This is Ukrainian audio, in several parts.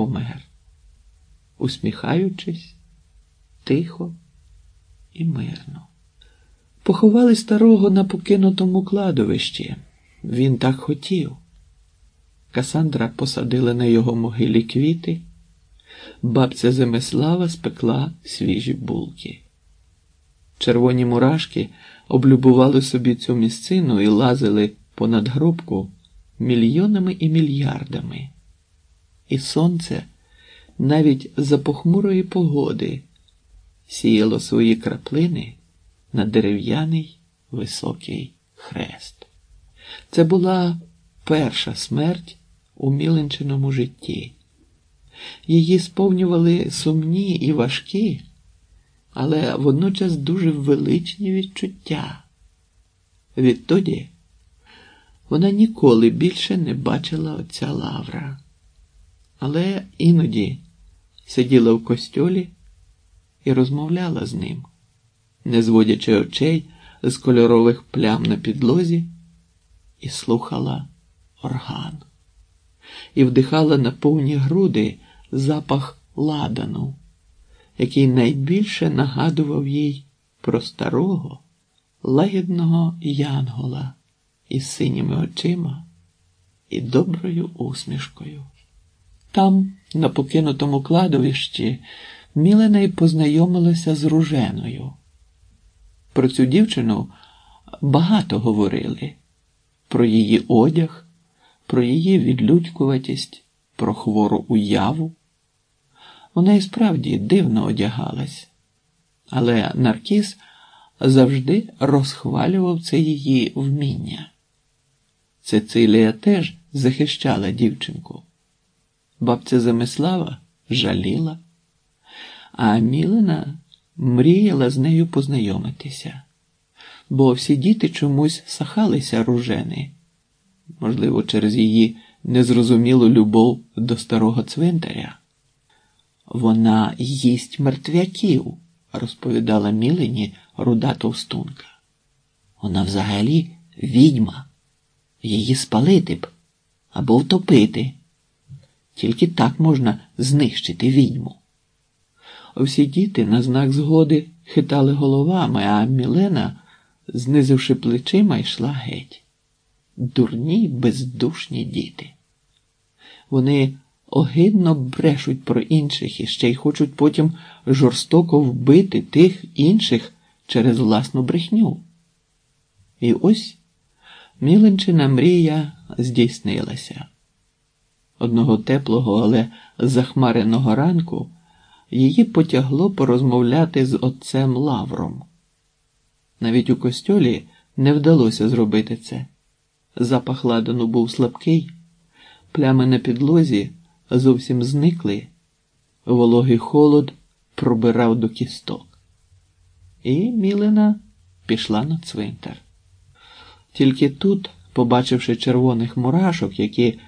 помер, усміхаючись, тихо і мирно. Поховали старого на покинутому кладовищі. Він так хотів. Касандра посадила на його могилі квіти, бабця Земислава спекла свіжі булки. Червоні мурашки облюбували собі цю місцину і лазили понад гробку мільйонами і мільярдами. І сонце навіть за похмурої погоди сіяло свої краплини на дерев'яний високий хрест. Це була перша смерть у міленчиному житті. Її сповнювали сумні і важкі, але водночас дуже величні відчуття. Відтоді вона ніколи більше не бачила отця Лавра, але іноді сиділа в костьолі і розмовляла з ним, не зводячи очей з кольорових плям на підлозі, і слухала орган, і вдихала на повні груди запах ладану, який найбільше нагадував їй про старого лагідного янгола із синіми очима і доброю усмішкою. Там, на покинутому кладовищі, Мілена й познайомилася з Руженою. Про цю дівчину багато говорили про її одяг, про її відлюдькуватість, про хвору уяву. Вона і справді дивно одягалась, але Наркіс завжди розхвалював це її вміння. Цицилія теж захищала дівчинку. Бабця Замислава жаліла, а Мілина мріяла з нею познайомитися, бо всі діти чомусь сахалися ружени, можливо, через її незрозумілу любов до старого цвинтаря. Вона їсть мертвяків, розповідала Мілині руда товстунка. Вона взагалі відьма. Її спалити б або втопити. Тільки так можна знищити відьму. Всі діти на знак згоди хитали головами, а Мілена, знизивши плечима, йшла геть. Дурні, бездушні діти. Вони огидно брешуть про інших і ще й хочуть потім жорстоко вбити тих інших через власну брехню. І ось Міленчина мрія здійснилася. Одного теплого, але захмареного ранку її потягло порозмовляти з отцем Лавром. Навіть у костьолі не вдалося зробити це. Запах ладану був слабкий, плями на підлозі зовсім зникли, вологий холод пробирав до кісток. І Мілина пішла на цвинтар. Тільки тут, побачивши червоних мурашок, які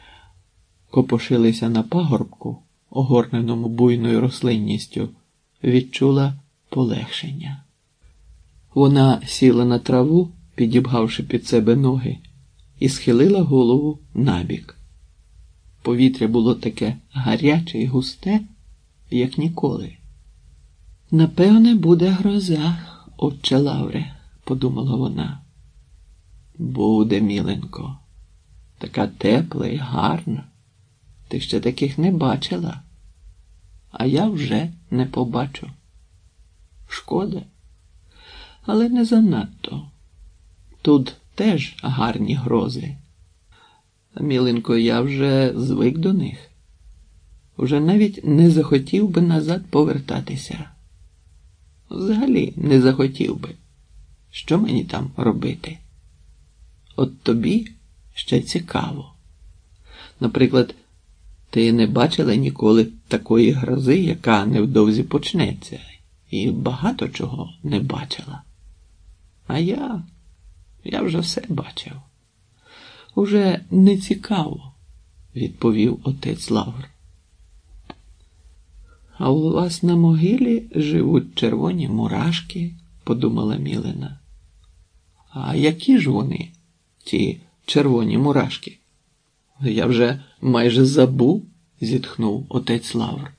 копошилися на пагорбку, огорненому буйною рослинністю, відчула полегшення. Вона сіла на траву, підібгавши під себе ноги, і схилила голову набік. Повітря було таке гаряче і густе, як ніколи. Напевне, буде гроза, отче Лавре, подумала вона. Буде, міленько, така тепла і гарна. Ти ще таких не бачила, а я вже не побачу. Шкода, але не занадто. Тут теж гарні грози. Міленько, я вже звик до них. Уже навіть не захотів би назад повертатися. Взагалі не захотів би. Що мені там робити? От тобі ще цікаво. Наприклад, ти не бачила ніколи такої грози, яка невдовзі почнеться, і багато чого не бачила. А я, я вже все бачив. Уже не цікаво, відповів отець Лавр. А у вас на могилі живуть червоні мурашки, подумала Мілина. А які ж вони? ті червоні мурашки. Я вже майже забув, зітхнув отець Лавр.